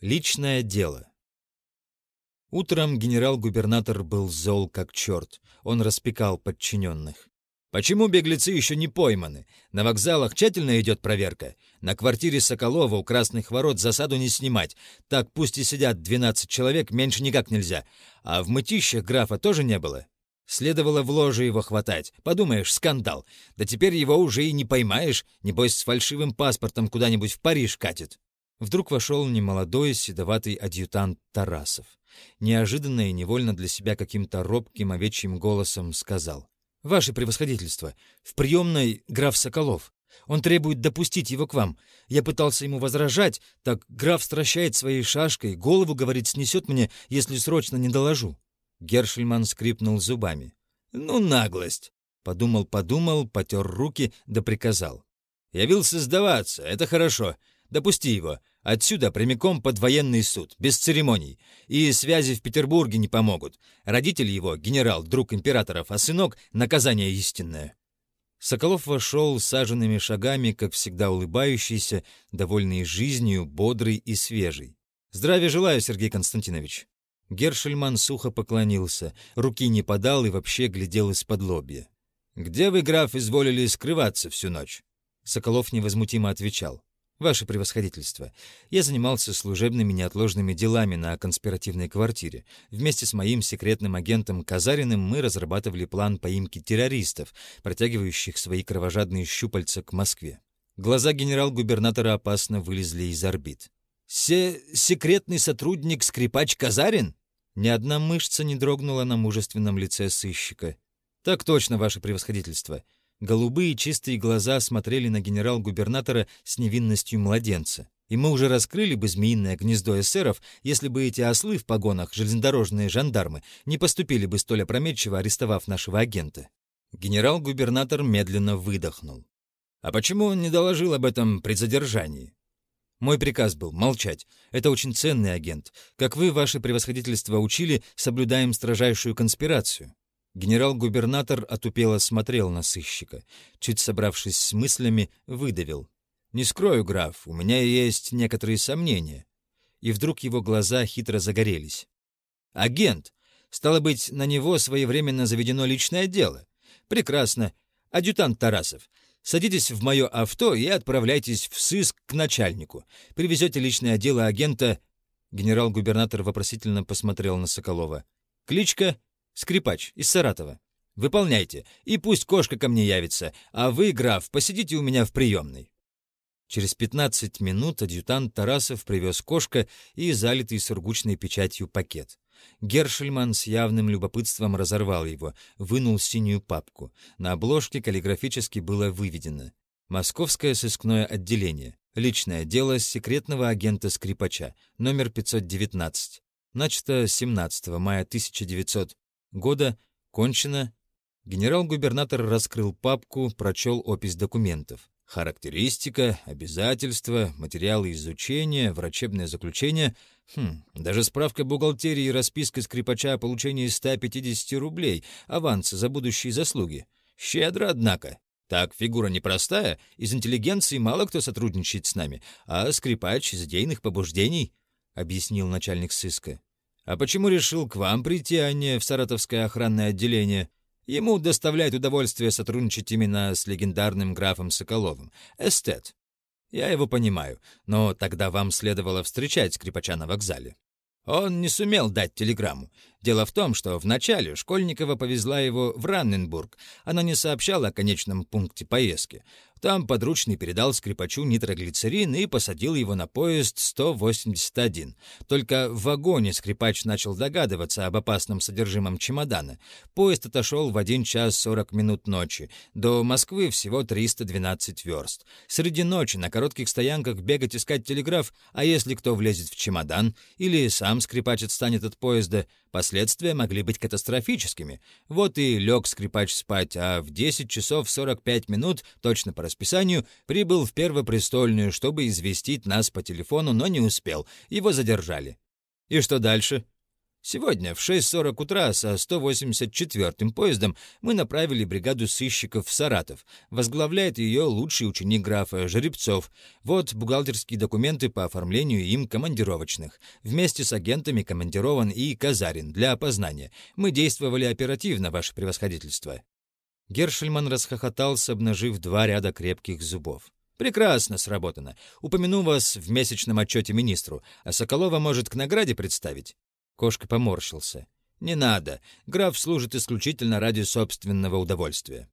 Личное дело. Утром генерал-губернатор был зол как черт. Он распекал подчиненных. Почему беглецы еще не пойманы? На вокзалах тщательно идет проверка. На квартире Соколова у Красных Ворот засаду не снимать. Так пусть и сидят 12 человек, меньше никак нельзя. А в мытищах графа тоже не было. Следовало в ложе его хватать. Подумаешь, скандал. Да теперь его уже и не поймаешь. Небось, с фальшивым паспортом куда-нибудь в Париж катит. Вдруг вошел немолодой, седоватый адъютант Тарасов. Неожиданно и невольно для себя каким-то робким овечьим голосом сказал. «Ваше превосходительство, в приемной граф Соколов. Он требует допустить его к вам. Я пытался ему возражать, так граф стращает своей шашкой, голову, говорит, снесет мне, если срочно не доложу». Гершельман скрипнул зубами. «Ну, наглость!» Подумал-подумал, потер руки, да приказал. «Явился сдаваться, это хорошо. Допусти его. Отсюда прямиком под военный суд, без церемоний. И связи в Петербурге не помогут. Родитель его, генерал, друг императоров, а сынок — наказание истинное». Соколов вошел саженными шагами, как всегда улыбающийся, довольный жизнью, бодрый и свежий. «Здравия желаю, Сергей Константинович». Гершельман сухо поклонился, руки не подал и вообще глядел из-под лобья. «Где вы, граф, изволили скрываться всю ночь?» Соколов невозмутимо отвечал. «Ваше превосходительство, я занимался служебными неотложными делами на конспиративной квартире. Вместе с моим секретным агентом Казариным мы разрабатывали план поимки террористов, протягивающих свои кровожадные щупальца к Москве. Глаза генерал-губернатора опасно вылезли из орбит. «Се секретный сотрудник скрипач Казарин?» Ни одна мышца не дрогнула на мужественном лице сыщика. «Так точно, ваше превосходительство», Голубые чистые глаза смотрели на генерал-губернатора с невинностью младенца. И мы уже раскрыли бы змеиное гнездо эсеров, если бы эти ослы в погонах, железнодорожные жандармы, не поступили бы столь опрометчиво, арестовав нашего агента. Генерал-губернатор медленно выдохнул. «А почему он не доложил об этом при задержании?» Мой приказ был молчать. Это очень ценный агент. Как вы, ваше превосходительство, учили, соблюдаем строжайшую конспирацию. Генерал-губернатор отупело смотрел на сыщика. Чуть собравшись с мыслями, выдавил. «Не скрою, граф, у меня есть некоторые сомнения». И вдруг его глаза хитро загорелись. «Агент! Стало быть, на него своевременно заведено личное дело. Прекрасно. Адъютант Тарасов, садитесь в мое авто и отправляйтесь в сыск к начальнику. Привезете личное дело агента...» Генерал-губернатор вопросительно посмотрел на Соколова. «Кличка Скрипач из Саратова. Выполняйте, и пусть кошка ко мне явится, а вы, граф, посидите у меня в приемной». Через 15 минут адъютант Тарасов привез кошка и залитый сургучной печатью пакет. Гершельман с явным любопытством разорвал его, вынул синюю папку. На обложке каллиграфически было выведено «Московское сыскное отделение. Личное дело секретного агента Скрипача. Номер 519. Начато 17 мая 1900 года кончено. Генерал-губернатор раскрыл папку, прочел опись документов. Характеристика, обязательства, материалы изучения, врачебное заключение. Хм, даже справка бухгалтерии и расписка скрипача о получении 150 рублей, аванса за будущие заслуги. Щедро, однако. Так, фигура непростая, из интеллигенции мало кто сотрудничает с нами, а скрипач из идейных побуждений, — объяснил начальник сыска. А почему решил к вам прийти, а не в Саратовское охранное отделение? Ему доставляет удовольствие сотрудничать именно с легендарным графом Соколовым. Эстет. Я его понимаю, но тогда вам следовало встречать скрипача на вокзале. Он не сумел дать телеграмму. Дело в том, что вначале Школьникова повезла его в Ранненбург. Она не сообщала о конечном пункте поездки. Там подручный передал скрипачу нитроглицерин и посадил его на поезд 181. Только в вагоне скрипач начал догадываться об опасном содержимом чемодана. Поезд отошел в 1 час 40 минут ночи. До Москвы всего 312 верст. Среди ночи на коротких стоянках бегать искать телеграф, а если кто влезет в чемодан, или сам скрипач отстанет от поезда, Последствия могли быть катастрофическими. Вот и лег скрипач спать, а в 10 часов 45 минут, точно по расписанию, прибыл в Первопрестольную, чтобы известить нас по телефону, но не успел. Его задержали. И что дальше? Сегодня в 6.40 утра со 184-м поездом мы направили бригаду сыщиков в Саратов. Возглавляет ее лучший ученик графа Жеребцов. Вот бухгалтерские документы по оформлению им командировочных. Вместе с агентами командирован и Казарин для опознания. Мы действовали оперативно, ваше превосходительство». Гершельман расхохотался, обнажив два ряда крепких зубов. «Прекрасно сработано. Упомяну вас в месячном отчете министру, а Соколова может к награде представить. Кошка поморщился. «Не надо. Граф служит исключительно ради собственного удовольствия».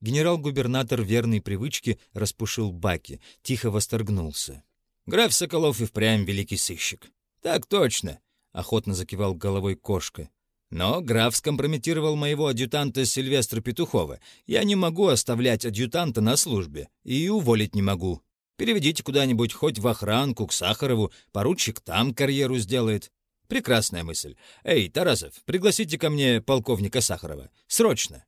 Генерал-губернатор верной привычки распушил баки, тихо восторгнулся. «Граф Соколов и впрямь великий сыщик». «Так точно», — охотно закивал головой кошка. «Но граф скомпрометировал моего адъютанта Сильвестра Петухова. Я не могу оставлять адъютанта на службе. И уволить не могу. Переведите куда-нибудь хоть в охранку, к Сахарову. Поручик там карьеру сделает. Прекрасная мысль. Эй, Тарасов, пригласите ко мне полковника Сахарова. Срочно.